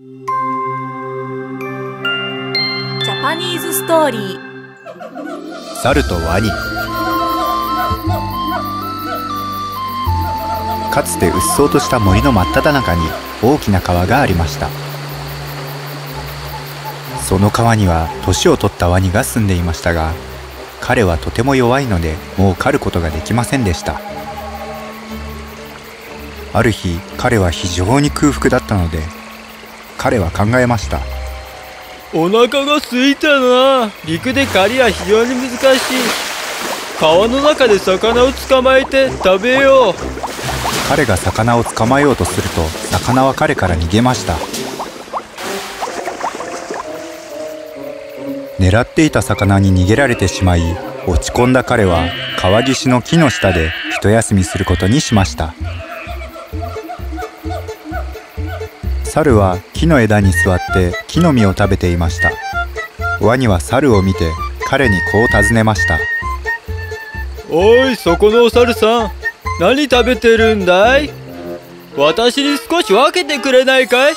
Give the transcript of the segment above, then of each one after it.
ジャパニーズストーリー猿とワニ。かつてうっそうとした森の真っ只中に大きな川がありました。その川には年を取ったワニが住んでいましたが彼はとても弱いのでもう狩ることができませんでした。ある日彼は非常に空腹だったので彼は考えました。お腹が空いたな。陸で狩りは非常に難しい。川の中で魚を捕まえて食べよう。彼が魚を捕まえようとすると魚は彼から逃げました。狙っていた魚に逃げられてしまい落ち込んだ彼は川岸の木の下で一休みすることにしました猿は木の枝に座って木の実を食べていました。ワニは猿を見て彼にこう尋ねました。おいそこのお猿さん何食べてるんだい？私に少し分けてくれないかい？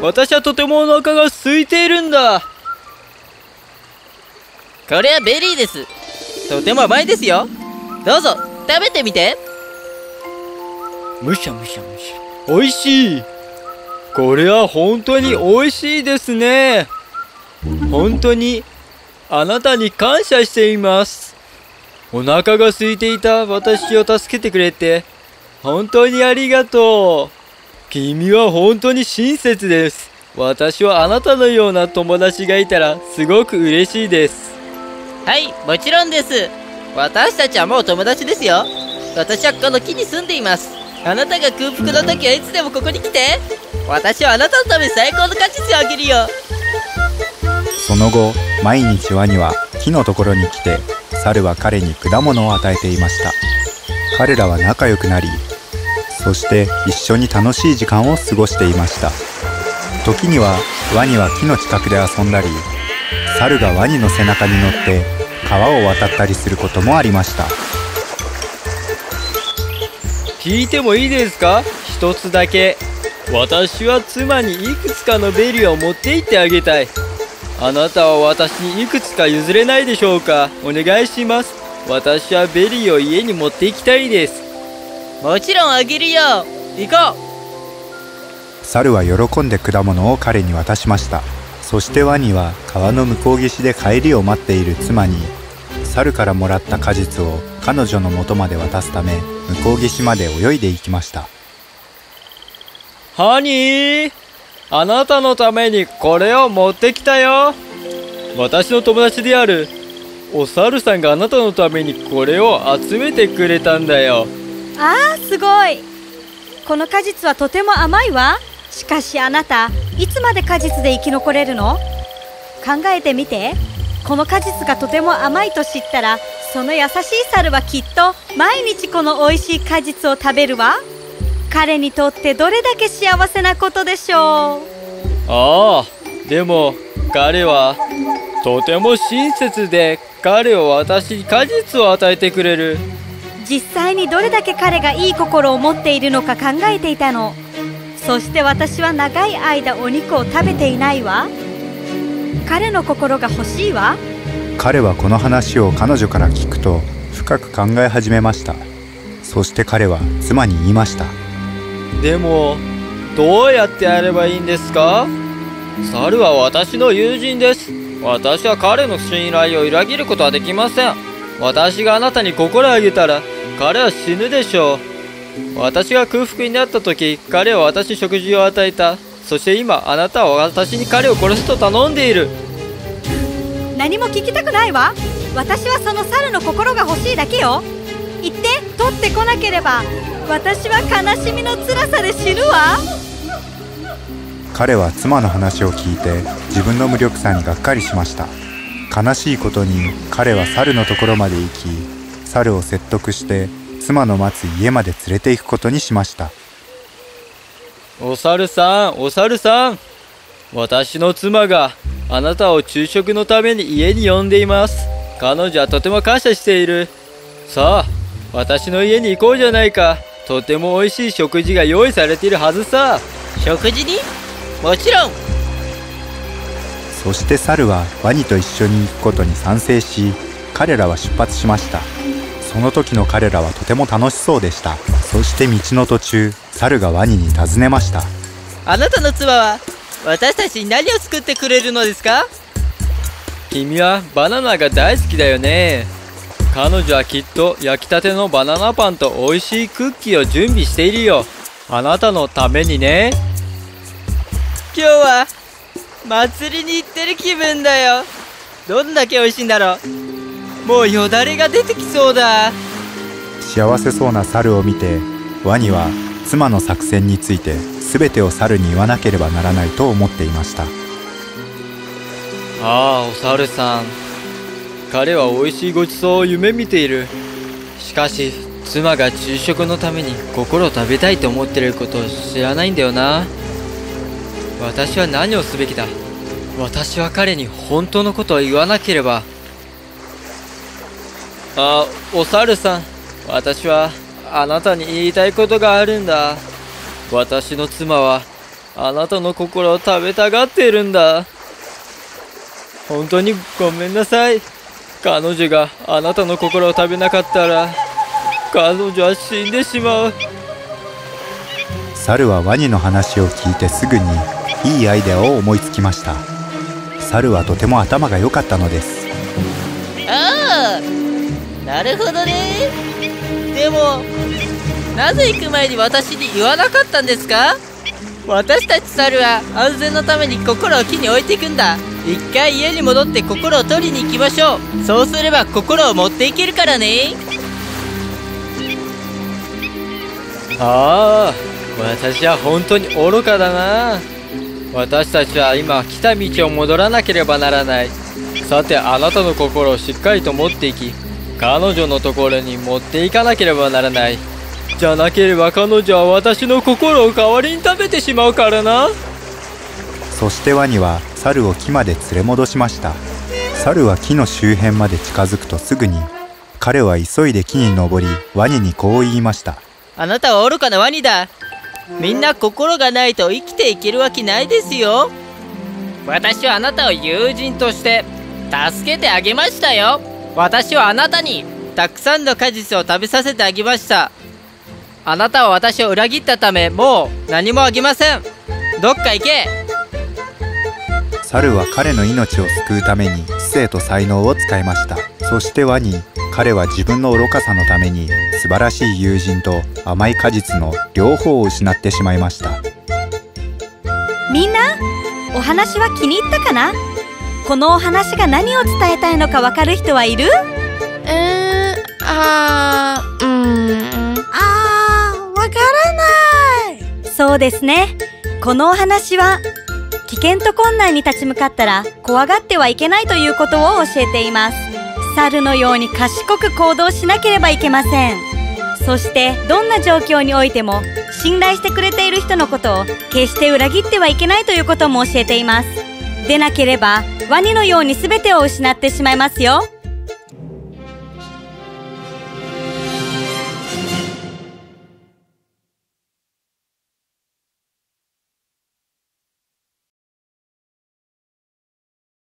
私はとてもお腹が空いているんだ。これはベリーです。とても甘いですよ。どうぞ食べてみて。むしゃむしゃむしゃ。おいしいこれは本当に美味しいですね。本当にあなたに感謝しています。お腹が空いていた私を助けてくれて本当にありがとう。君は本当に親切です。私はあなたのような友達がいたらすごく嬉しいです。はいもちろんです。私たちはもう友達ですよ。私はこの木に住んでいます。あなたが空腹の時はいつでもここに来て。私はあなたのために最高の果実をあげるよ。その後毎日ワニは木のところに来て猿は彼に果物を与えていました。彼らは仲良くなりそして一緒に楽しい時間を過ごしていました。時にはワニは木の近くで遊んだり猿がワニの背中に乗って川を渡ったりすることもありました。聞いてもいいですか？一つだけ。私は妻にいくつかのベリーを持って行ってあげたい。あなたは私にいくつか譲れないでしょうか？お願いします。私はベリーを家に持って行きたいです。もちろんあげるよ。行こう。猿は喜んで果物を彼に渡しました。そしてワニは川の向こう岸で帰りを待っている妻に猿からもらった果実を彼女の元まで渡すため向こう岸まで泳いでいきました。ハニーあなたのためにこれを持ってきたよ。私の友達であるお猿さんがあなたのためにこれを集めてくれたんだよ。あーすごい。この果実はとても甘いわ。しかしあなたいつまで果実で生き残れるの？考えてみて。この果実がとても甘いと知ったらその優しい猿はきっと毎日この美味しい果実を食べるわ。彼にとってどれだけ幸せなことでしょう。ああでも彼はとても親切で彼を私に果実を与えてくれる。実際にどれだけ彼がいい心を持っているのか考えていたの。そして私は長い間お肉を食べていないわ。彼の心が欲しいわ彼はこの話を彼女から聞くと深く考え始めました。そして彼は妻に言いました。でもどうやってやればいいんですか？猿は私の友人です。私は彼の信頼を裏切ることはできません。私があなたに心をあげたら彼は死ぬでしょう。私が空腹になった時彼は私に食事を与えた。そして今あなたは私に彼を殺すと頼んでいる。何も聞きたくないわ。私はその猿の心が欲しいだけよ。言って取ってこなければ私は悲しみの辛さで死ぬわ。彼は妻の話を聞いて自分の無力さにがっかりしました。悲しいことに彼は猿のところまで行き猿を説得して妻の待つ家まで連れて行くことにしました。お猿さんお猿さん。私の妻があなたを昼食のために家に呼んでいます。彼女はとても感謝している。さあ私の家に行こうじゃないか。とても美味しい食事が用意されているはずさ。食事に？もちろん。そして猿はワニと一緒に行くことに賛成し彼らは出発しました。その時の彼らはとても楽しそうでした。そして道の途中猿がワニに尋ねました。あなたの妻は？私たちに何を作ってくれるのですか？君はバナナが大好きだよね。彼女はきっと焼きたてのバナナパンと美味しいクッキーを準備しているよ。あなたのためにね。今日は祭りに行ってる気分だよ。どんだけ美味しいんだろう。もうよだれが出てきそうだ。幸せそうな猿を見てワニは妻の作戦について全てを猿に言わなければならないと思っていました。ああお猿さん。彼は美味しいごちそうを夢見ている。しかし妻が昼食のために心を食べたいと思っていることを知らないんだよな。私は何をすべきだ。私は彼に本当のことを言わなければ。あお猿さん。私はあなたに言いたいことがあるんだ。私の妻はあなたの心を食べたがっているんだ。本当にごめんなさい。彼女があなたの心を食べなかったら彼女は死んでしまう。猿はワニの話を聞いてすぐにいいアイデアを思いつきました。猿はとても頭が良かったのです。ああなるほどね。でもなぜ行く前に私に言わなかったんですか？私たち猿は安全のために心を木に置いていくんだ。一回家に戻って心を取りに行きましょう。そうすれば心を持っていけるからね。ああ私は本当に愚かだな。私たちは今来た道を戻らなければならない。さてあなたの心をしっかりと持っていき彼女のところに持っていかなければならない。じゃなければ彼女は私の心を代わりに食べてしまうからな。そしてワニは猿を木まで連れ戻しました。猿は木の周辺まで近づくとすぐに彼は急いで木に登りワニにこう言いました。あなたは愚かなワニだ。みんな心がないと生きていけるわけないですよ。私はあなたを友人として助けてあげましたよ私はあなたにたくさんの果実を食べさせてあげました。あなたは私を裏切ったためもう何もあげません。どっか行け。猿は彼の命を救うために知性と才能を使いました。そしてワニ彼は自分の愚かさのために素晴らしい友人と甘い果実の両方を失ってしまいました。みんなお話は気に入ったかな？このお話が何を伝えたいのかわかる人はいる？えー、あー、うん、あー、わからない。そうですね。このお話は危険と困難に立ち向かったら怖がってはいけないということを教えています。猿のように賢く行動しなければいけません。そしてどんな状況においても信頼してくれている人のことを決して裏切ってはいけないということも教えていますでなければワニのように全てを失ってしまいますよ。